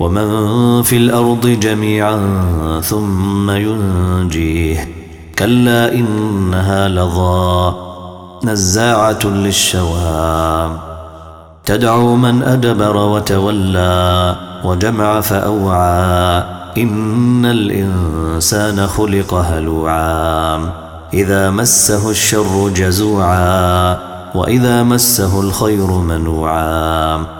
ومن في الأرض جميعا ثم ينجيه كلا إنها لظى نزاعة للشوام تدعو من أدبر وتولى وجمع فأوعى إن الإنسان خلق هلوعا إذا مسه الشر جزوعا وإذا مسه الخير منوعا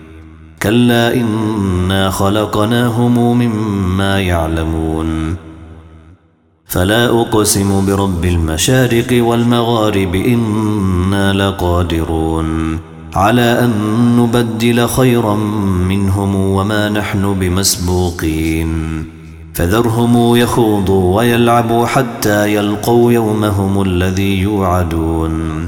كلا إنا خلقناهم مما يعلمون. فلا أقسم برب المشارق والمغارب إنا لقادرون. على أن نبدل خيرا منهم وما نحن بمسبوقين. فذرهم يخوضوا ويلعبوا حتى يلقوا يومهم الذي يوعدون.